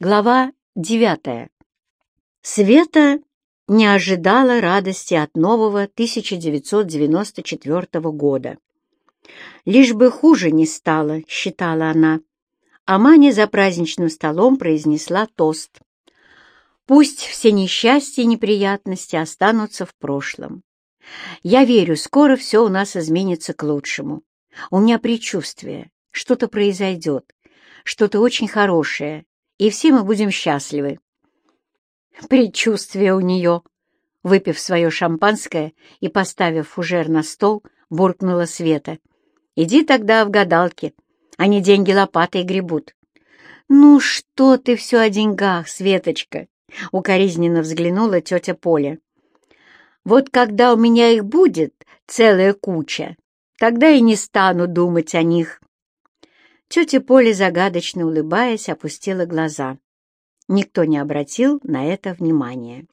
Глава девятая. Света не ожидала радости от нового 1994 года. Лишь бы хуже не стало, считала она, а Маня за праздничным столом произнесла тост. Пусть все несчастья и неприятности останутся в прошлом. Я верю, скоро все у нас изменится к лучшему. У меня предчувствие, что-то произойдет, что-то очень хорошее, и все мы будем счастливы. Предчувствие у нее, выпив свое шампанское и поставив фужер на стол, буркнула Света. «Иди тогда в гадалки, они деньги лопатой гребут». «Ну что ты все о деньгах, Светочка?» — укоризненно взглянула тетя Поля. «Вот когда у меня их будет целая куча, тогда и не стану думать о них». Тетя Поля, загадочно улыбаясь, опустила глаза. Никто не обратил на это внимания.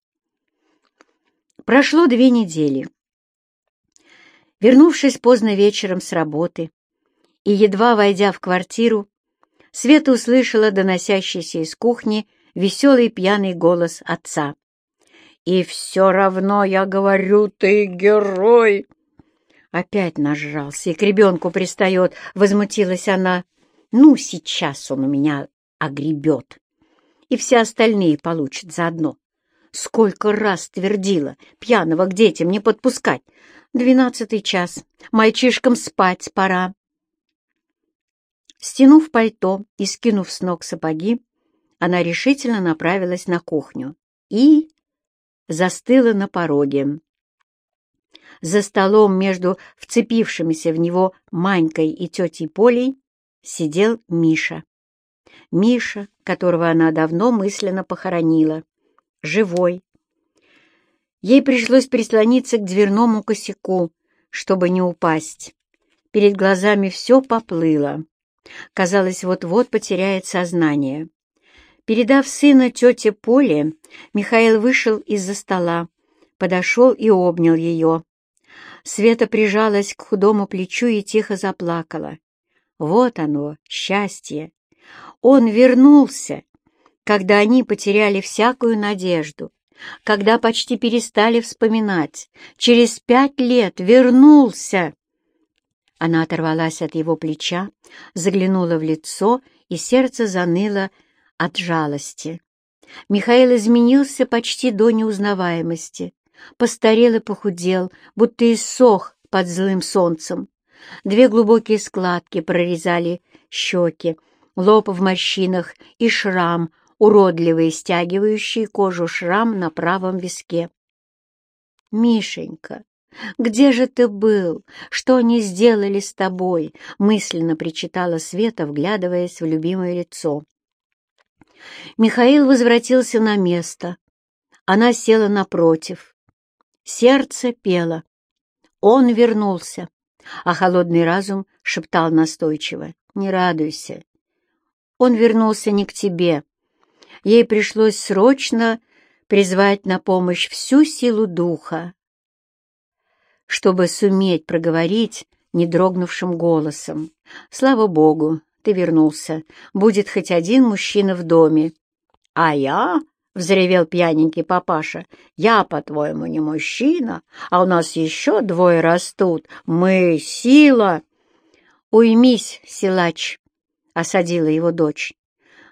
Прошло две недели. Вернувшись поздно вечером с работы и едва войдя в квартиру, Света услышала доносящийся из кухни веселый пьяный голос отца. «И все равно, я говорю, ты герой!» Опять нажрался и к ребенку пристает, возмутилась она. Ну, сейчас он у меня огребет. И все остальные получат заодно. Сколько раз твердила, пьяного к детям не подпускать. Двенадцатый час, мальчишкам спать пора. Стянув пальто и скинув с ног сапоги, она решительно направилась на кухню и застыла на пороге. За столом между вцепившимися в него Манькой и тетей Полей сидел Миша. Миша, которого она давно мысленно похоронила, живой. Ей пришлось прислониться к дверному косяку, чтобы не упасть. Перед глазами все поплыло. Казалось, вот-вот потеряет сознание. Передав сына тете Поле, Михаил вышел из-за стола, подошел и обнял ее. Света прижалась к худому плечу и тихо заплакала. Вот оно, счастье. Он вернулся, когда они потеряли всякую надежду, когда почти перестали вспоминать. Через пять лет вернулся. Она оторвалась от его плеча, заглянула в лицо, и сердце заныло от жалости. Михаил изменился почти до неузнаваемости, постарел и похудел, будто иссох под злым солнцем. Две глубокие складки прорезали щеки, лоб в морщинах и шрам, уродливый, стягивающий кожу шрам на правом виске. «Мишенька, где же ты был? Что они сделали с тобой?» — мысленно причитала Света, вглядываясь в любимое лицо. Михаил возвратился на место. Она села напротив. Сердце пело. Он вернулся а холодный разум шептал настойчиво «Не радуйся». Он вернулся не к тебе. Ей пришлось срочно призвать на помощь всю силу духа, чтобы суметь проговорить недрогнувшим голосом. «Слава Богу, ты вернулся. Будет хоть один мужчина в доме». «А я?» — взревел пьяненький папаша. «Я, по-твоему, не мужчина, а у нас еще двое растут. Мы — сила!» «Уймись, силач!» — осадила его дочь.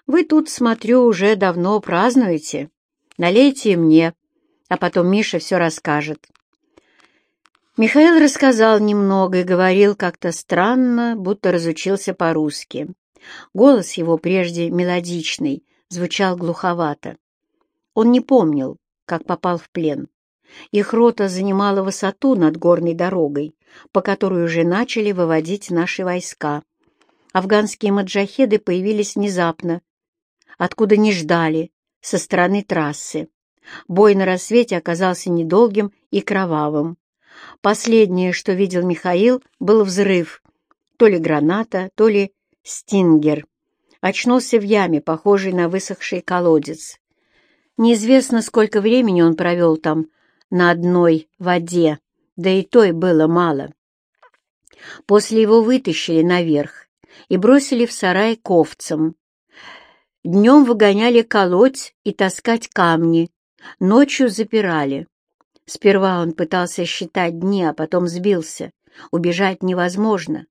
«Вы тут, смотрю, уже давно празднуете. Налейте мне, а потом Миша все расскажет». Михаил рассказал немного и говорил как-то странно, будто разучился по-русски. Голос его, прежде мелодичный, звучал глуховато. Он не помнил, как попал в плен. Их рота занимала высоту над горной дорогой, по которой уже начали выводить наши войска. Афганские маджахеды появились внезапно, откуда не ждали, со стороны трассы. Бой на рассвете оказался недолгим и кровавым. Последнее, что видел Михаил, был взрыв. То ли граната, то ли стингер. Очнулся в яме, похожей на высохший колодец. Неизвестно, сколько времени он провел там, на одной воде, да и той было мало. После его вытащили наверх и бросили в сарай ковцам. Днем выгоняли колоть и таскать камни, ночью запирали. Сперва он пытался считать дни, а потом сбился. Убежать невозможно.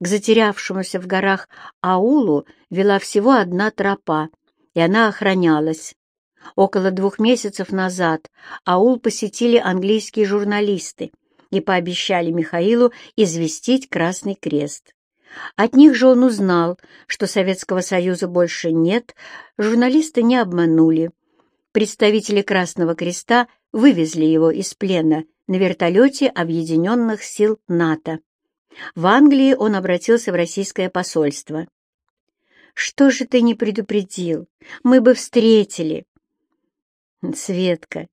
К затерявшемуся в горах аулу вела всего одна тропа, и она охранялась. Около двух месяцев назад аул посетили английские журналисты и пообещали Михаилу известить Красный Крест. От них же он узнал, что Советского Союза больше нет, журналисты не обманули. Представители Красного Креста вывезли его из плена на вертолете Объединенных сил НАТО. В Англии он обратился в российское посольство. «Что же ты не предупредил? Мы бы встретили!» «Светка,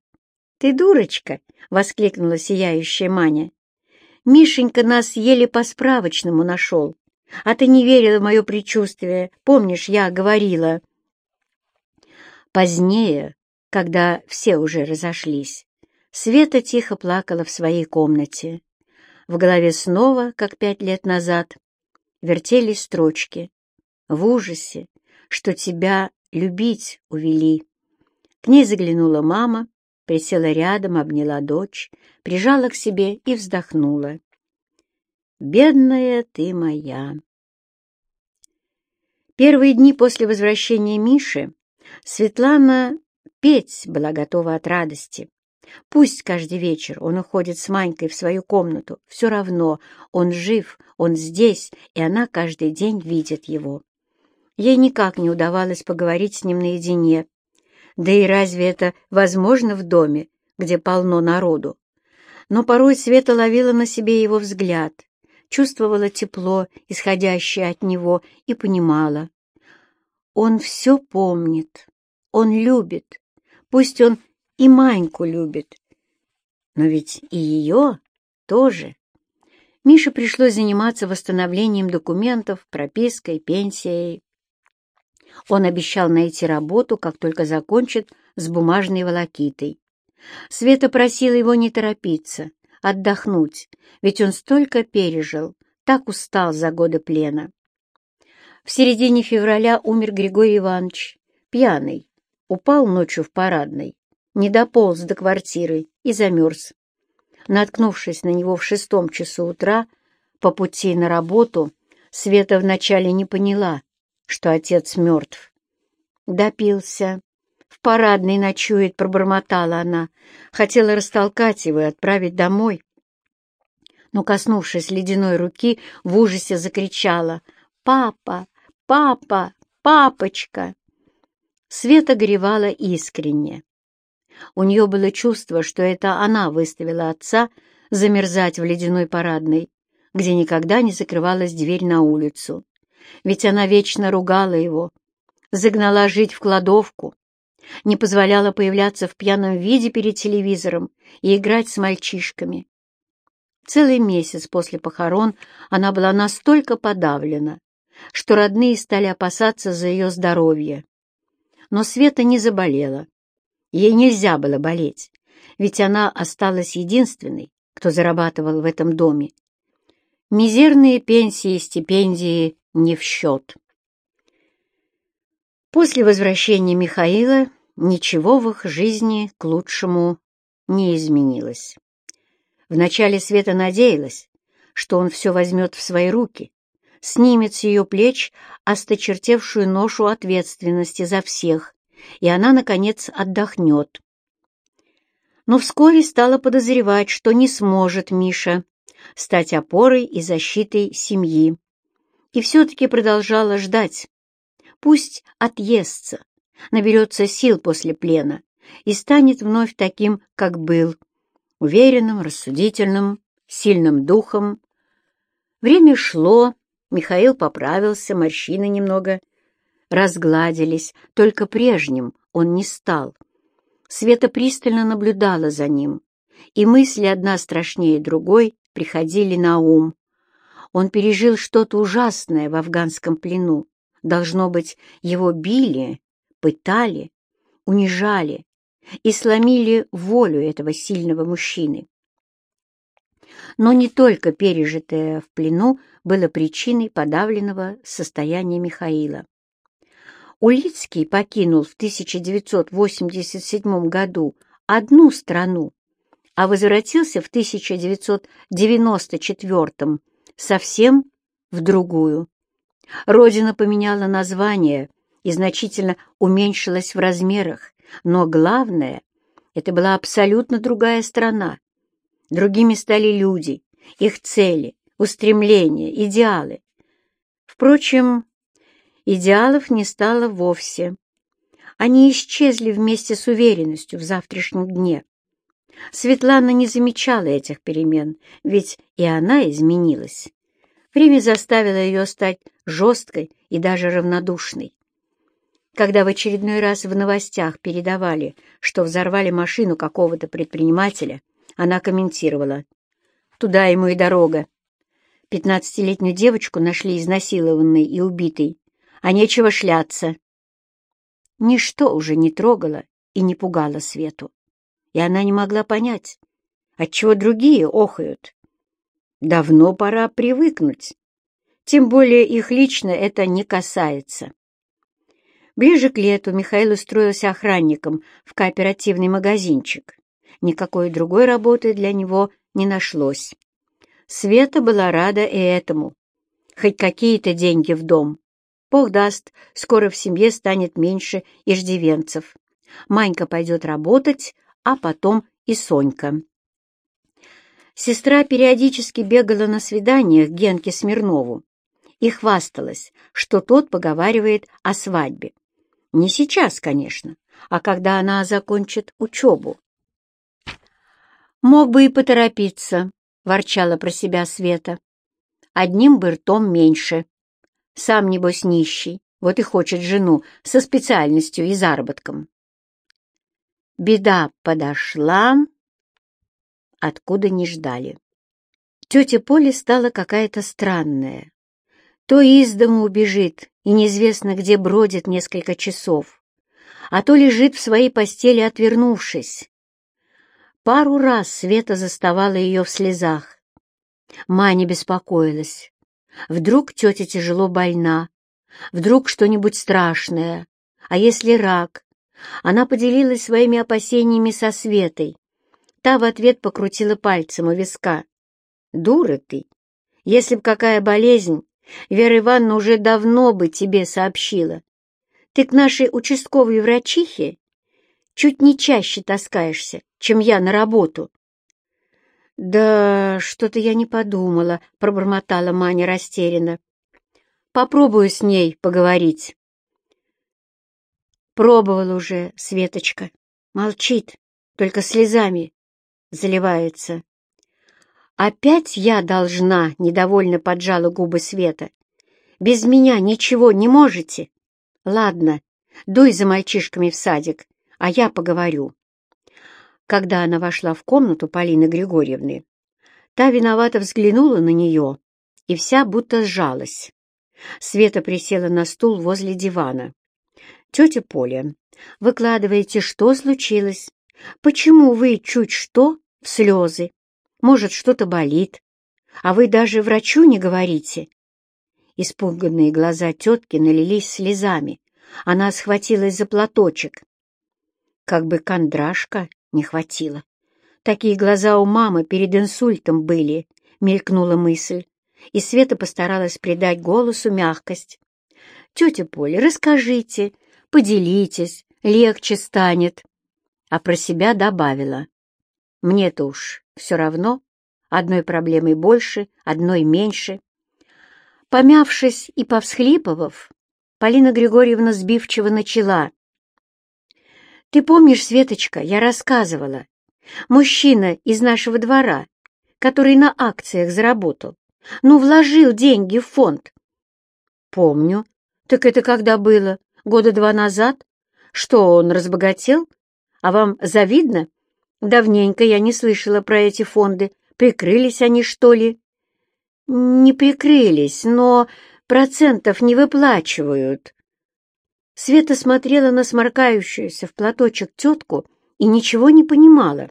ты дурочка!» — воскликнула сияющая Маня. «Мишенька нас еле по справочному нашел. А ты не верила в мое предчувствие. Помнишь, я говорила...» Позднее, когда все уже разошлись, Света тихо плакала в своей комнате. В голове снова, как пять лет назад, вертелись строчки. В ужасе, что тебя любить увели. К ней заглянула мама, присела рядом, обняла дочь, прижала к себе и вздохнула. «Бедная ты моя!» Первые дни после возвращения Миши Светлана петь была готова от радости. Пусть каждый вечер он уходит с Манькой в свою комнату, все равно он жив, он здесь, и она каждый день видит его. Ей никак не удавалось поговорить с ним наедине. Да и разве это возможно в доме, где полно народу? Но порой Света ловила на себе его взгляд, чувствовала тепло, исходящее от него, и понимала. Он все помнит, он любит, пусть он и Маньку любит. Но ведь и ее тоже. Мише пришлось заниматься восстановлением документов, пропиской, пенсией. Он обещал найти работу, как только закончит с бумажной волокитой. Света просила его не торопиться, отдохнуть, ведь он столько пережил, так устал за годы плена. В середине февраля умер Григорий Иванович, пьяный, упал ночью в парадной, не дополз до квартиры и замерз. Наткнувшись на него в шестом часу утра по пути на работу, Света вначале не поняла, что отец мертв. Допился. В парадной ночует, пробормотала она. Хотела растолкать его и отправить домой. Но, коснувшись ледяной руки, в ужасе закричала «Папа! Папа! Папочка!» Света горевала искренне. У нее было чувство, что это она выставила отца замерзать в ледяной парадной, где никогда не закрывалась дверь на улицу. Ведь она вечно ругала его, загнала жить в кладовку, не позволяла появляться в пьяном виде перед телевизором и играть с мальчишками. Целый месяц после похорон она была настолько подавлена, что родные стали опасаться за ее здоровье. Но Света не заболела. Ей нельзя было болеть, ведь она осталась единственной, кто зарабатывал в этом доме. Мизерные пенсии и стипендии не в счет. После возвращения Михаила ничего в их жизни к лучшему не изменилось. Вначале Света надеялась, что он все возьмет в свои руки, снимет с ее плеч осточертевшую ношу ответственности за всех, и она, наконец, отдохнет. Но вскоре стала подозревать, что не сможет Миша стать опорой и защитой семьи. И все-таки продолжала ждать. Пусть отъестся, наберется сил после плена и станет вновь таким, как был, уверенным, рассудительным, сильным духом. Время шло, Михаил поправился, морщины немного разгладились, только прежним он не стал. Света пристально наблюдала за ним, и мысли одна страшнее другой приходили на ум. Он пережил что-то ужасное в афганском плену. Должно быть, его били, пытали, унижали и сломили волю этого сильного мужчины. Но не только пережитое в плену было причиной подавленного состояния Михаила. Улицкий покинул в 1987 году одну страну, а возвратился в 1994 совсем в другую. Родина поменяла название и значительно уменьшилась в размерах, но главное — это была абсолютно другая страна. Другими стали люди, их цели, устремления, идеалы. Впрочем, идеалов не стало вовсе. Они исчезли вместе с уверенностью в завтрашнем дне. Светлана не замечала этих перемен, ведь и она изменилась. Время заставило ее стать жесткой и даже равнодушной. Когда в очередной раз в новостях передавали, что взорвали машину какого-то предпринимателя, она комментировала. «Туда ему и дорога. Пятнадцатилетнюю девочку нашли изнасилованной и убитой, а нечего шляться». Ничто уже не трогало и не пугало Свету, и она не могла понять, отчего другие охают. Давно пора привыкнуть, тем более их лично это не касается. Ближе к лету Михаил устроился охранником в кооперативный магазинчик. Никакой другой работы для него не нашлось. Света была рада и этому. Хоть какие-то деньги в дом. Бог даст, скоро в семье станет меньше иждивенцев. Манька пойдет работать, а потом и Сонька. Сестра периодически бегала на свиданиях Генке Смирнову и хвасталась, что тот поговаривает о свадьбе. Не сейчас, конечно, а когда она закончит учебу. «Мог бы и поторопиться», — ворчала про себя Света. «Одним бы ртом меньше. Сам, небось, нищий, вот и хочет жену со специальностью и заработком». Беда подошла, откуда не ждали. Тетя Поля стала какая-то странная. То из дома убежит и неизвестно где бродит несколько часов, а то лежит в своей постели, отвернувшись. Пару раз Света заставала ее в слезах. Маня беспокоилась. Вдруг тетя тяжело больна, вдруг что-нибудь страшное, а если рак? Она поделилась своими опасениями со Светой, Та в ответ покрутила пальцем у виска. «Дура ты! Если б какая болезнь, Вера Ивановна уже давно бы тебе сообщила. Ты к нашей участковой врачихе чуть не чаще таскаешься, чем я на работу». «Да что-то я не подумала», — пробормотала Маня растерянно. «Попробую с ней поговорить». Пробовал уже Светочка. Молчит, только слезами заливается. «Опять я должна?» — недовольно поджала губы Света. «Без меня ничего не можете?» «Ладно, дуй за мальчишками в садик, а я поговорю». Когда она вошла в комнату Полины Григорьевны, та виновато взглянула на нее и вся будто сжалась. Света присела на стул возле дивана. «Тетя Поля, выкладывайте, что случилось? Почему вы чуть что в слезы. Может, что-то болит. А вы даже врачу не говорите. Испуганные глаза тетки налились слезами. Она схватилась за платочек. Как бы кондрашка не хватило. Такие глаза у мамы перед инсультом были, мелькнула мысль, и Света постаралась придать голосу мягкость. «Тетя Поля, расскажите, поделитесь, легче станет». А про себя добавила. Мне-то уж все равно, одной проблемой больше, одной меньше. Помявшись и повсхлипывав, Полина Григорьевна сбивчиво начала. «Ты помнишь, Светочка, я рассказывала, мужчина из нашего двора, который на акциях заработал, ну, вложил деньги в фонд?» «Помню. Так это когда было? Года два назад? Что, он разбогател? А вам завидно?» Давненько я не слышала про эти фонды. Прикрылись они, что ли? Не прикрылись, но процентов не выплачивают. Света смотрела на сморкающуюся в платочек тетку и ничего не понимала.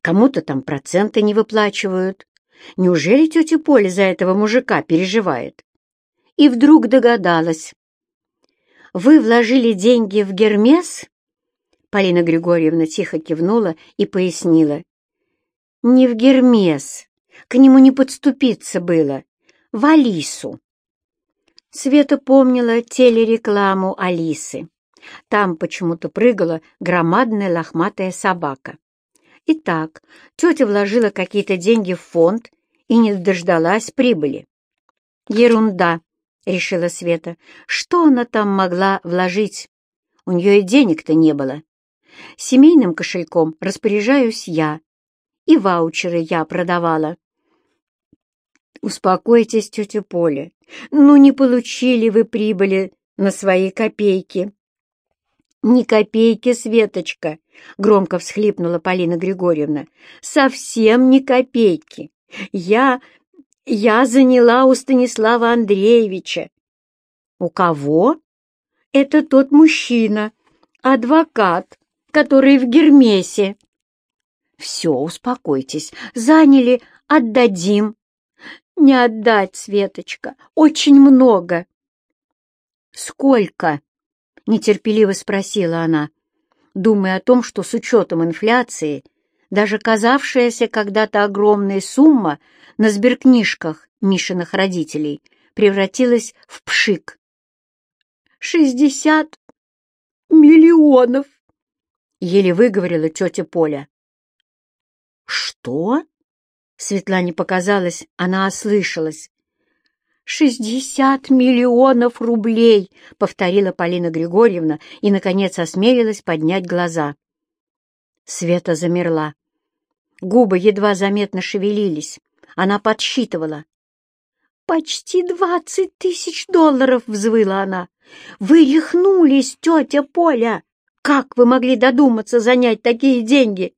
Кому-то там проценты не выплачивают. Неужели тетя Поля за этого мужика переживает? И вдруг догадалась. Вы вложили деньги в Гермес?» Полина Григорьевна тихо кивнула и пояснила. «Не в Гермес. К нему не подступиться было. В Алису». Света помнила телерекламу Алисы. Там почему-то прыгала громадная лохматая собака. Итак, тетя вложила какие-то деньги в фонд и не дождалась прибыли. «Ерунда», — решила Света. «Что она там могла вложить? У нее и денег-то не было. Семейным кошельком распоряжаюсь я, и ваучеры я продавала». «Успокойтесь, тетя Поля. Ну, не получили вы прибыли на свои копейки». «Ни копейки, Светочка!» — громко всхлипнула Полина Григорьевна. «Совсем ни копейки! Я... я заняла у Станислава Андреевича». «У кого?» «Это тот мужчина, адвокат, который в Гермесе». «Все, успокойтесь. Заняли, отдадим». «Не отдать, Светочка, очень много». «Сколько?» — нетерпеливо спросила она, думая о том, что с учетом инфляции даже казавшаяся когда-то огромная сумма на сберкнижках Мишиных родителей превратилась в пшик. «Шестьдесят миллионов!» — еле выговорила тетя Поля. «Что?» — Светлане показалось, она ослышалась. «Шестьдесят миллионов рублей!» — повторила Полина Григорьевна и, наконец, осмелилась поднять глаза. Света замерла. Губы едва заметно шевелились. Она подсчитывала. «Почти двадцать тысяч долларов!» — взвыла она. «Вы рехнулись, тетя Поля! Как вы могли додуматься занять такие деньги?»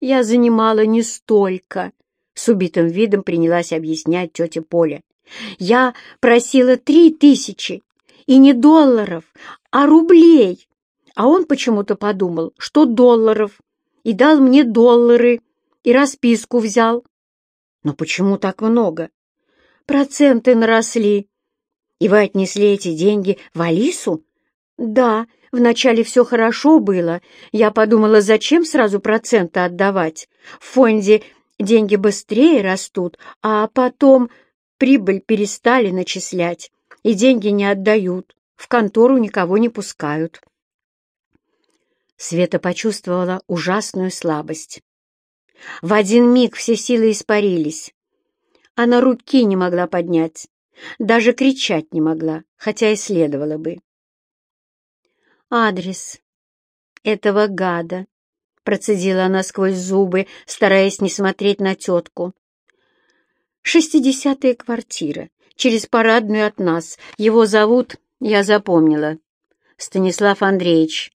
«Я занимала не столько», — с убитым видом принялась объяснять тетя Поля. Я просила три тысячи, и не долларов, а рублей. А он почему-то подумал, что долларов, и дал мне доллары, и расписку взял. Но почему так много? Проценты наросли. И вы отнесли эти деньги в Алису? Да, вначале все хорошо было. Я подумала, зачем сразу проценты отдавать? В фонде деньги быстрее растут, а потом Прибыль перестали начислять, и деньги не отдают, в контору никого не пускают. Света почувствовала ужасную слабость. В один миг все силы испарились. Она руки не могла поднять, даже кричать не могла, хотя и следовало бы. «Адрес этого гада», — процедила она сквозь зубы, стараясь не смотреть на тетку. Шестидесятая квартира, через парадную от нас. Его зовут, я запомнила, Станислав Андреевич.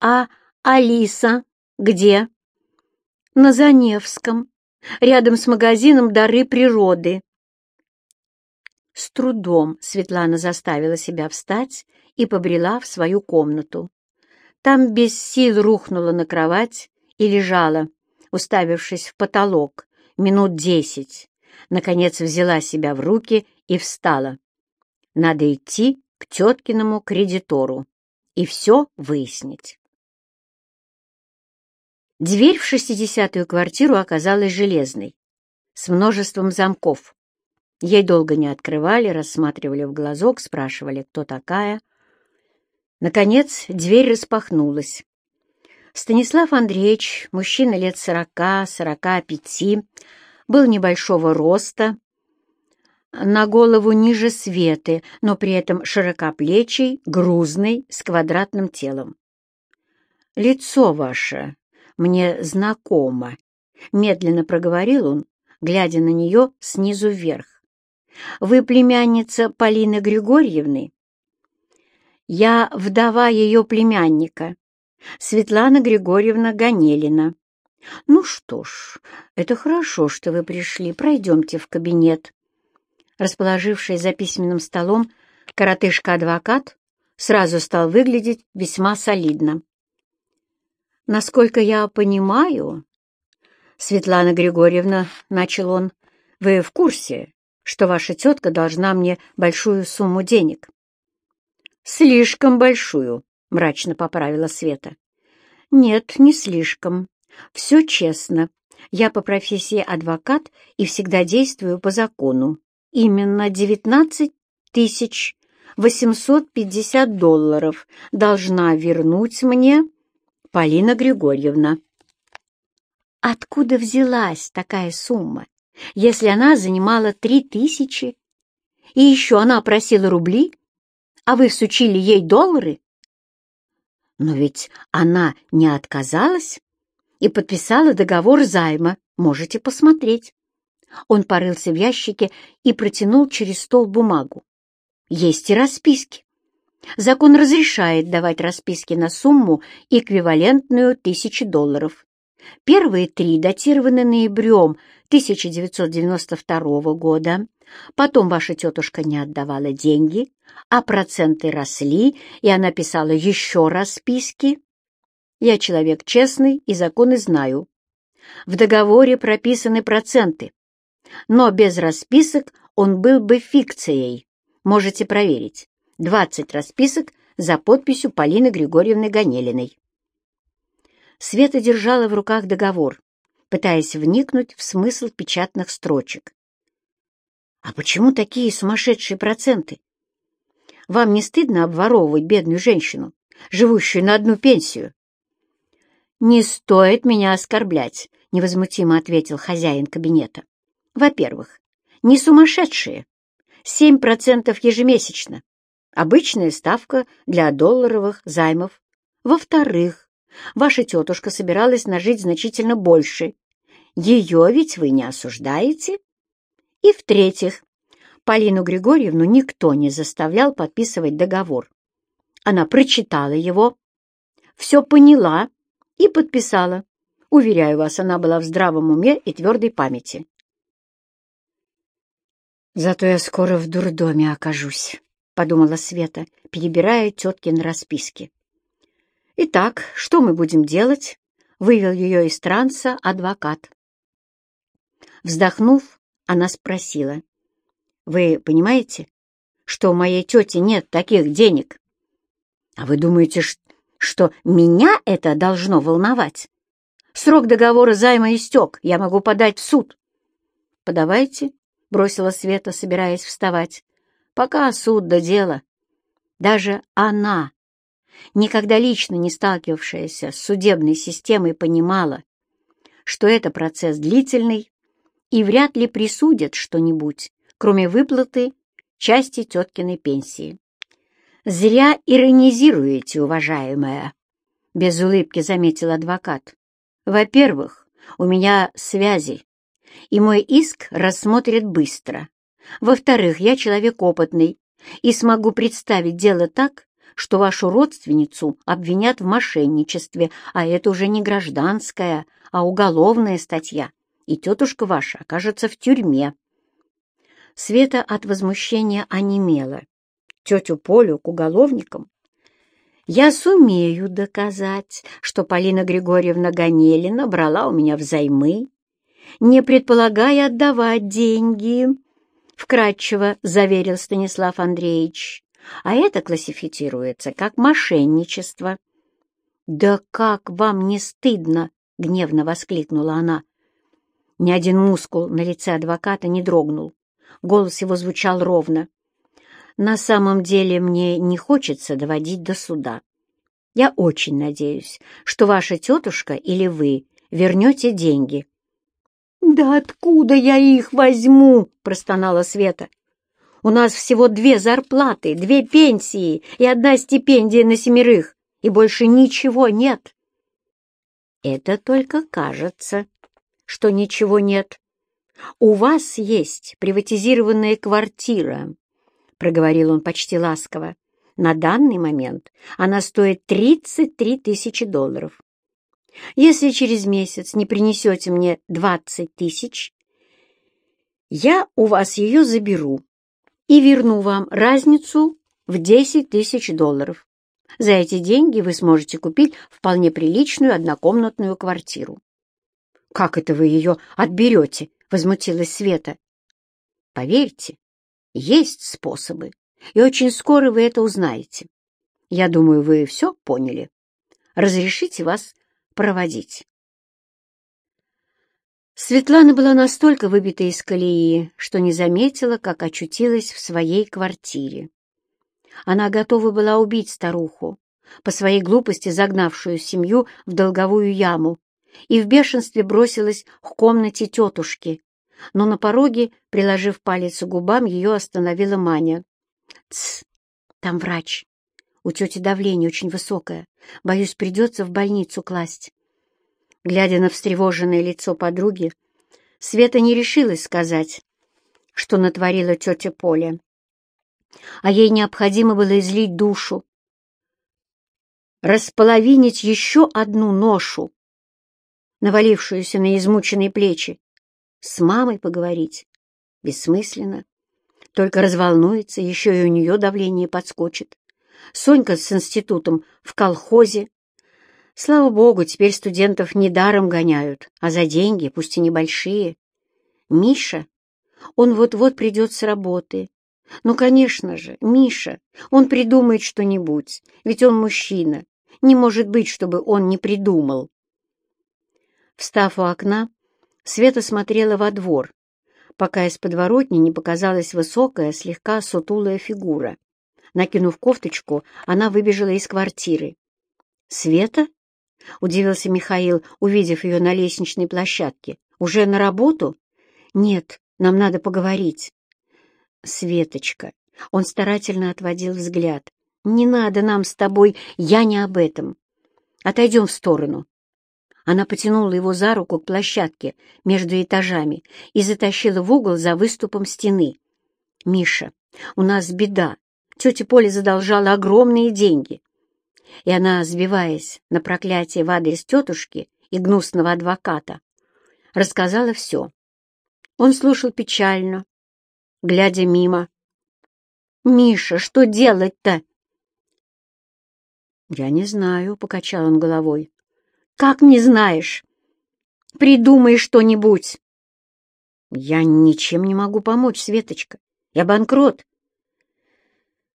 А Алиса где? На Заневском, рядом с магазином «Дары природы». С трудом Светлана заставила себя встать и побрела в свою комнату. Там без сил рухнула на кровать и лежала, уставившись в потолок, минут десять, наконец взяла себя в руки и встала. Надо идти к теткиному кредитору и все выяснить. Дверь в шестидесятую квартиру оказалась железной, с множеством замков. Ей долго не открывали, рассматривали в глазок, спрашивали, кто такая. Наконец дверь распахнулась. Станислав Андреевич, мужчина лет сорока, сорока пяти, был небольшого роста, на голову ниже Светы, но при этом широкоплечий, грузный, с квадратным телом. «Лицо ваше мне знакомо», — медленно проговорил он, глядя на нее снизу вверх. «Вы племянница Полины Григорьевны?» «Я вдова ее племянника, Светлана Григорьевна Ганелина. «Ну что ж, это хорошо, что вы пришли. Пройдемте в кабинет». Расположившись за письменным столом, коротышка-адвокат сразу стал выглядеть весьма солидно. «Насколько я понимаю...» «Светлана Григорьевна», — начал он, — «вы в курсе, что ваша тетка должна мне большую сумму денег?» «Слишком большую», — мрачно поправила Света. «Нет, не слишком. Все честно. Я по профессии адвокат и всегда действую по закону. Именно девятнадцать тысяч восемьсот пятьдесят долларов должна вернуть мне Полина Григорьевна». Откуда взялась такая сумма, если она занимала три тысячи? И еще она просила рубли, а вы всучили ей доллары? Но ведь она не отказалась и подписала договор займа, можете посмотреть. Он порылся в ящике и протянул через стол бумагу. Есть и расписки. Закон разрешает давать расписки на сумму, эквивалентную тысяче долларов. Первые три датированы ноябрем 1992 года. Потом ваша тетушка не отдавала деньги, а проценты росли, и она писала еще расписки. Я человек честный и законы знаю. В договоре прописаны проценты, но без расписок он был бы фикцией. Можете проверить. 20 расписок за подписью Полины Григорьевны Ганелиной. Света держала в руках договор, пытаясь вникнуть в смысл печатных строчек. «А почему такие сумасшедшие проценты? Вам не стыдно обворовывать бедную женщину, живущую на одну пенсию?» «Не стоит меня оскорблять», — невозмутимо ответил хозяин кабинета. «Во-первых, не сумасшедшие. Семь процентов ежемесячно. Обычная ставка для долларовых займов. Во-вторых, ваша тетушка собиралась нажить значительно больше. Ее ведь вы не осуждаете. И в-третьих, Полину Григорьевну никто не заставлял подписывать договор. Она прочитала его, все поняла и подписала. Уверяю вас, она была в здравом уме и твердой памяти. «Зато я скоро в дурдоме окажусь», — подумала Света, перебирая теткин расписки. «Итак, что мы будем делать?» — вывел ее из транса адвокат. Вздохнув, она спросила. «Вы понимаете, что у моей тети нет таких денег?» «А вы думаете, что меня это должно волновать? Срок договора займа истек, я могу подать в суд». «Подавайте», — бросила Света, собираясь вставать. «Пока суд до дела». Даже она, никогда лично не сталкивавшаяся с судебной системой, понимала, что это процесс длительный и вряд ли присудят что-нибудь, кроме выплаты части теткиной пенсии. «Зря иронизируете, уважаемая», — без улыбки заметил адвокат. «Во-первых, у меня связи, и мой иск рассмотрят быстро. Во-вторых, я человек опытный и смогу представить дело так, что вашу родственницу обвинят в мошенничестве, а это уже не гражданская, а уголовная статья и тетушка ваша окажется в тюрьме. Света от возмущения онемела. Тетю Полю к уголовникам? Я сумею доказать, что Полина Григорьевна Ганелина брала у меня взаймы, не предполагая отдавать деньги, — вкратчиво заверил Станислав Андреевич. А это классифицируется как мошенничество. «Да как вам не стыдно!» — гневно воскликнула она. Ни один мускул на лице адвоката не дрогнул. Голос его звучал ровно. «На самом деле мне не хочется доводить до суда. Я очень надеюсь, что ваша тетушка или вы вернете деньги». «Да откуда я их возьму?» — простонала Света. «У нас всего две зарплаты, две пенсии и одна стипендия на семерых, и больше ничего нет». «Это только кажется», что ничего нет. У вас есть приватизированная квартира, — проговорил он почти ласково. На данный момент она стоит 33 тысячи долларов. Если через месяц не принесете мне 20 тысяч, я у вас ее заберу и верну вам разницу в 10 тысяч долларов. За эти деньги вы сможете купить вполне приличную однокомнатную квартиру. «Как это вы ее отберете?» — возмутилась Света. «Поверьте, есть способы, и очень скоро вы это узнаете. Я думаю, вы все поняли. Разрешите вас проводить. Светлана была настолько выбита из колеи, что не заметила, как очутилась в своей квартире. Она готова была убить старуху, по своей глупости загнавшую семью в долговую яму, и в бешенстве бросилась к комнате тетушки. Но на пороге, приложив палец к губам, ее остановила Маня. «Тсс, там врач. У тети давление очень высокое. Боюсь, придется в больницу класть». Глядя на встревоженное лицо подруги, Света не решилась сказать, что натворила тетя Поля. А ей необходимо было излить душу, располовинить еще одну ношу, навалившуюся на измученные плечи. С мамой поговорить бессмысленно. Только разволнуется, еще и у нее давление подскочит. Сонька с институтом в колхозе, Слава богу, теперь студентов не даром гоняют, а за деньги, пусть и небольшие. Миша, он вот-вот придет с работы. Ну, конечно же, Миша, он придумает что-нибудь, ведь он мужчина. Не может быть, чтобы он не придумал. Встав у окна, Света смотрела во двор, пока из подворотни не показалась высокая, слегка сутулая фигура. Накинув кофточку, она выбежала из квартиры. «Света?» — удивился Михаил, увидев ее на лестничной площадке. «Уже на работу?» «Нет, нам надо поговорить». «Светочка». Он старательно отводил взгляд. «Не надо нам с тобой, я не об этом. Отойдем в сторону». Она потянула его за руку к площадке между этажами и затащила в угол за выступом стены. «Миша, у нас беда. Тетя Поля задолжала огромные деньги и она, сбиваясь на проклятие в адрес тетушки и гнусного адвоката, рассказала все. Он слушал печально, глядя мимо. «Миша, что делать-то?» «Я не знаю», — покачал он головой. «Как не знаешь? Придумай что-нибудь!» «Я ничем не могу помочь, Светочка. Я банкрот».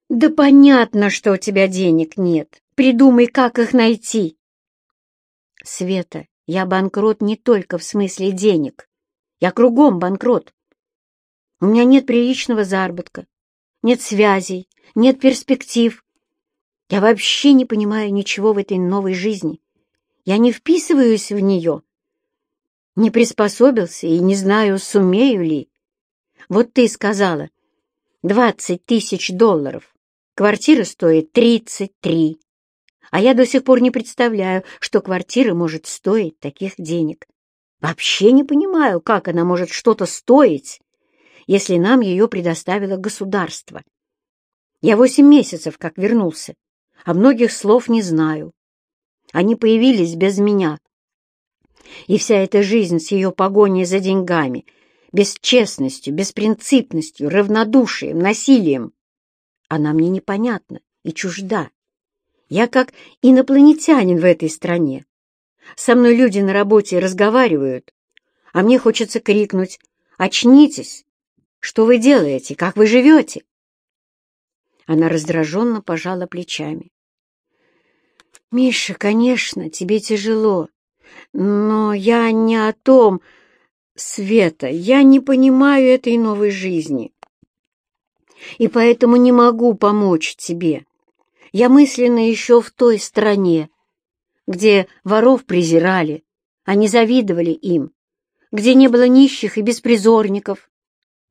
«Да понятно, что у тебя денег нет. Придумай, как их найти. Света, я банкрот не только в смысле денег. Я кругом банкрот. У меня нет приличного заработка, нет связей, нет перспектив. Я вообще не понимаю ничего в этой новой жизни. Я не вписываюсь в нее. Не приспособился и не знаю, сумею ли. Вот ты сказала, двадцать тысяч долларов. Квартира стоит тридцать три. А я до сих пор не представляю, что квартира может стоить таких денег. Вообще не понимаю, как она может что-то стоить, если нам ее предоставило государство. Я восемь месяцев как вернулся, а многих слов не знаю. Они появились без меня. И вся эта жизнь с ее погоней за деньгами, бесчестностью, беспринципностью, равнодушием, насилием, она мне непонятна и чужда. Я как инопланетянин в этой стране. Со мной люди на работе разговаривают, а мне хочется крикнуть «Очнитесь! Что вы делаете? Как вы живете?» Она раздраженно пожала плечами. «Миша, конечно, тебе тяжело, но я не о том, Света, я не понимаю этой новой жизни, и поэтому не могу помочь тебе я мысленно еще в той стране, где воров презирали, а не завидовали им, где не было нищих и беспризорников,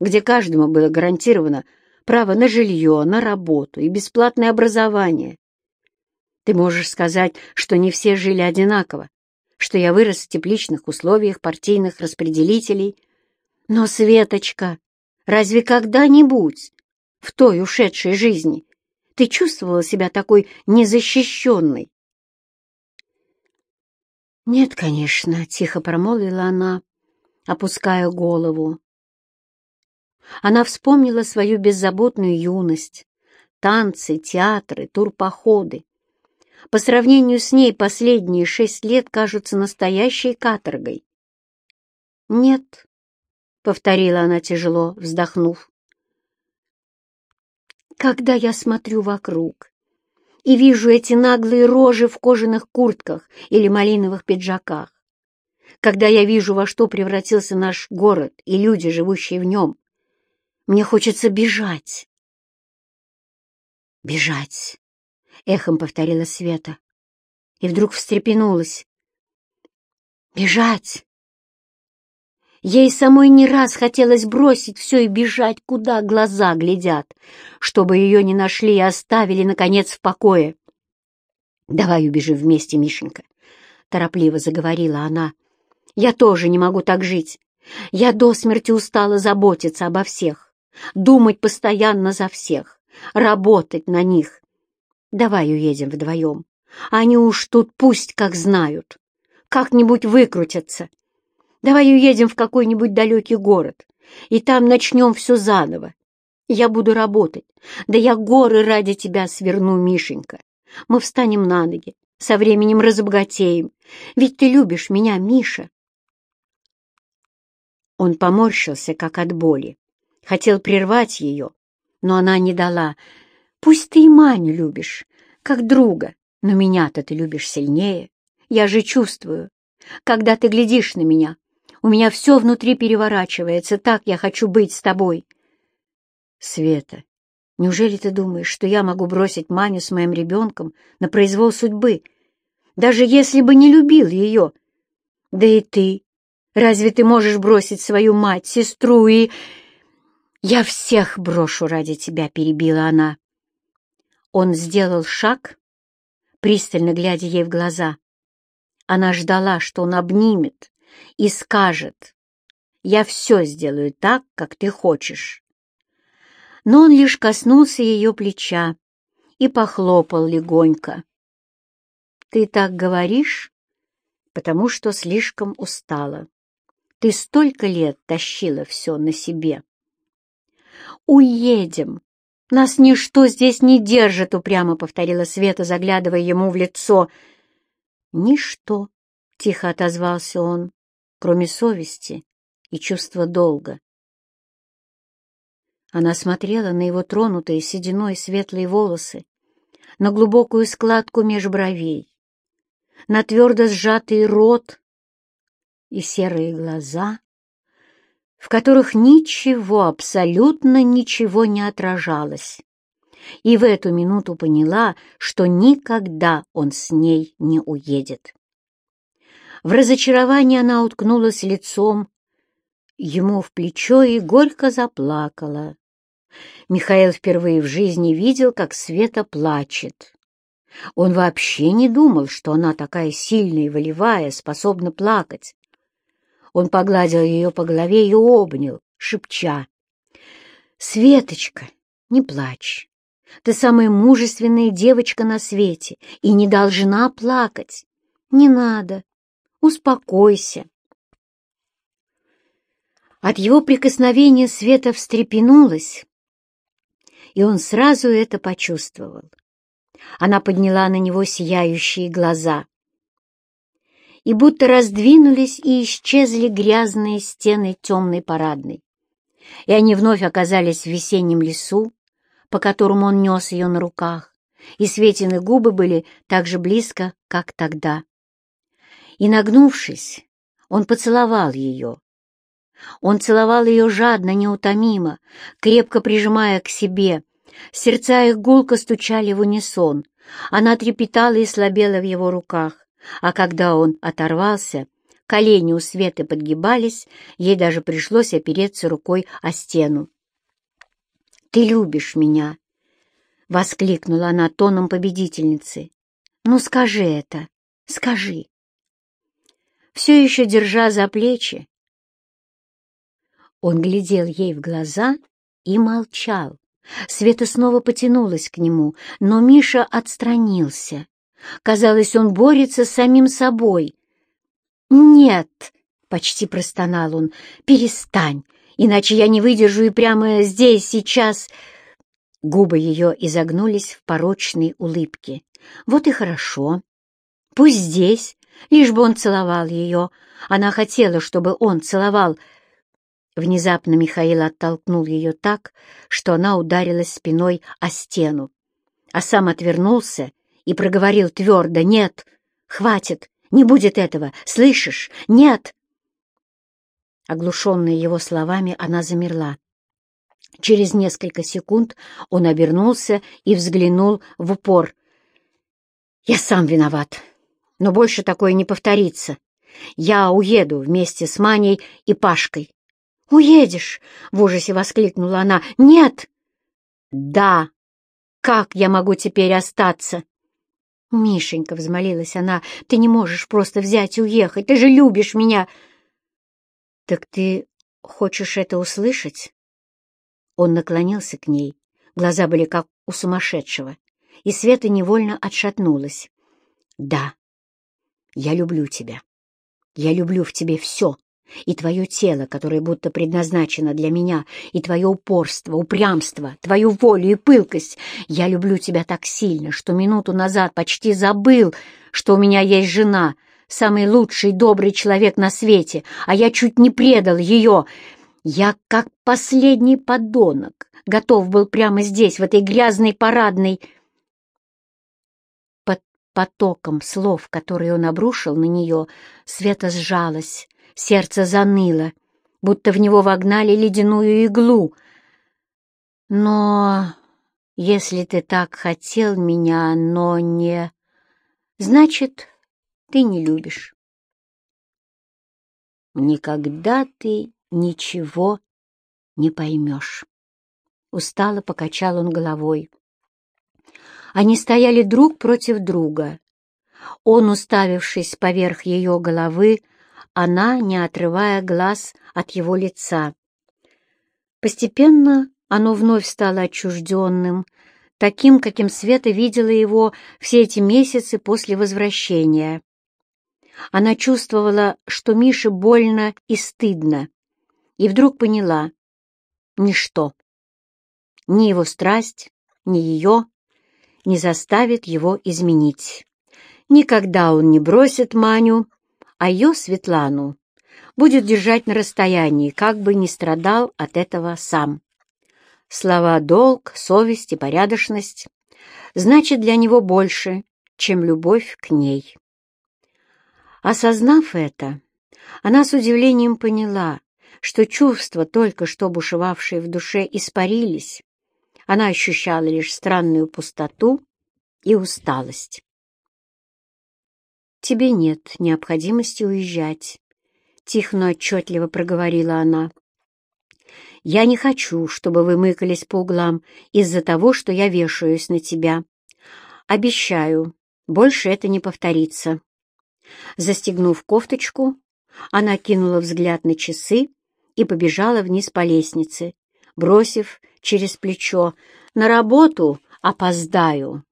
где каждому было гарантировано право на жилье, на работу и бесплатное образование. Ты можешь сказать, что не все жили одинаково, что я вырос в тепличных условиях партийных распределителей. Но, Светочка, разве когда-нибудь в той ушедшей жизни ты чувствовала себя такой незащищенной?» «Нет, конечно», — тихо промолвила она, опуская голову. Она вспомнила свою беззаботную юность, танцы, театры, турпоходы. По сравнению с ней последние шесть лет кажутся настоящей каторгой. «Нет», — повторила она тяжело, вздохнув, когда я смотрю вокруг и вижу эти наглые рожи в кожаных куртках или малиновых пиджаках. Когда я вижу, во что превратился наш город и люди, живущие в нем, мне хочется бежать. «Бежать!» — эхом повторила Света. И вдруг встрепенулась. «Бежать!» Ей самой не раз хотелось бросить все и бежать, куда глаза глядят, чтобы ее не нашли и оставили, наконец, в покое. «Давай убежим вместе, Мишенька», — торопливо заговорила она. «Я тоже не могу так жить. Я до смерти устала заботиться обо всех, думать постоянно за всех, работать на них. Давай уедем вдвоем. Они уж тут пусть как знают, как-нибудь выкрутятся. Давай уедем в какой-нибудь далекий город, и там начнем все заново. Я буду работать. Да я горы ради тебя сверну, Мишенька. Мы встанем на ноги, со временем разбогатеем. Ведь ты любишь меня, Миша. Он поморщился, как от боли. Хотел прервать ее, но она не дала. Пусть ты и Маню любишь, как друга, но меня-то ты любишь сильнее. Я же чувствую, когда ты глядишь на меня, у меня все внутри переворачивается, так я хочу быть с тобой. Света, неужели ты думаешь, что я могу бросить Маню с моим ребенком на произвол судьбы, даже если бы не любил ее? Да и ты. Разве ты можешь бросить свою мать, сестру и... Я всех брошу ради тебя, перебила она. Он сделал шаг, пристально глядя ей в глаза. Она ждала, что он обнимет, и скажет, «Я все сделаю так, как ты хочешь». Но он лишь коснулся ее плеча и похлопал легонько. «Ты так говоришь, потому что слишком устала. Ты столько лет тащила все на себе». «Уедем! Нас ничто здесь не держит!» — упрямо повторила Света, заглядывая ему в лицо. «Ничто!» — тихо отозвался он кроме совести и чувства долга. Она смотрела на его тронутые сединой светлые волосы, на глубокую складку меж бровей, на твердо сжатый рот и серые глаза, в которых ничего, абсолютно ничего не отражалось. И в эту минуту поняла, что никогда он с ней не уедет. В разочаровании она уткнулась лицом ему в плечо и горько заплакала. Михаил впервые в жизни видел, как Света плачет. Он вообще не думал, что она такая сильная и волевая, способна плакать. Он погладил ее по голове и обнял, шепча. «Светочка, не плачь. Ты самая мужественная девочка на свете и не должна плакать. Не надо. Успокойся. От его прикосновения Света встрепенулась, и он сразу это почувствовал. Она подняла на него сияющие глаза. И будто раздвинулись и исчезли грязные стены темной парадной. И они вновь оказались в весеннем лесу, по которому он нес ее на руках, и Светины губы были так же близко, как тогда и, нагнувшись, он поцеловал ее. Он целовал ее жадно, неутомимо, крепко прижимая к себе. Сердца их гулко стучали в унисон. Она трепетала и слабела в его руках, а когда он оторвался, колени у Светы подгибались, ей даже пришлось опереться рукой о стену. «Ты любишь меня!» — воскликнула она тоном победительницы. «Ну скажи это, скажи!» Все еще держа за плечи. Он глядел ей в глаза и молчал. Света снова потянулась к нему, но Миша отстранился. Казалось, он борется с самим собой. «Нет!» — почти простонал он. «Перестань, иначе я не выдержу и прямо здесь, сейчас...» Губы ее изогнулись в порочной улыбке. «Вот и хорошо. Пусть здесь, лишь бы он целовал ее. Она хотела, чтобы он целовал. Внезапно Михаил оттолкнул ее так, что она ударилась спиной о стену, а сам отвернулся и проговорил твердо «Нет, хватит, не будет этого, слышишь? Нет!» Оглушенная его словами, она замерла. Через несколько секунд он обернулся и взглянул в упор. «Я сам виноват, но больше такое не повторится. Я уеду вместе с Маней и Пашкой». «Уедешь?» — в ужасе воскликнула она. «Нет!» «Да! Как я могу теперь остаться?» «Мишенька», — взмолилась она, — «ты не можешь просто взять и уехать, ты же любишь меня!» «Так ты хочешь это услышать?» Он наклонился к ней, глаза были как у сумасшедшего, и Света невольно отшатнулась. «Да, я люблю тебя. Я люблю в тебе все, и твое тело, которое будто предназначено для меня, и твое упорство, упрямство, твою волю и пылкость. Я люблю тебя так сильно, что минуту назад почти забыл, что у меня есть жена, самый лучший добрый человек на свете, а я чуть не предал ее. Я, как последний подонок, готов был прямо здесь, в этой грязной парадной... Потоком слов, которые он обрушил на нее, Света сжалась, Сердце заныло, будто в него вогнали ледяную иглу. Но если ты так хотел меня, но не... Значит, ты не любишь. Никогда ты ничего не поймешь. Устало покачал он головой. Они стояли друг против друга. Он, уставившись поверх ее головы, она, не отрывая глаз от его лица. Постепенно оно вновь стало отчужденным, таким, каким Света видела его все эти месяцы после возвращения. Она чувствовала, что Мише больно и стыдно, и вдруг поняла — ничто. Ни его страсть, ни ее не заставит его изменить. Никогда он не бросит Маню, а ее, Светлану, будет держать на расстоянии, как бы ни страдал от этого сам. Слова «долг», «совесть» и «порядочность» значит для него больше, чем любовь к ней. Осознав это, она с удивлением поняла, что чувства, только что бушевавшие в душе, испарились. Она ощущала лишь странную пустоту и усталость тебе нет необходимости уезжать», — тихо, но отчетливо проговорила она. «Я не хочу, чтобы вы мыкались по углам из-за того, что я вешаюсь на тебя. Обещаю, больше это не повторится». Застегнув кофточку, она кинула взгляд на часы и побежала вниз по лестнице, бросив через плечо «На работу опоздаю».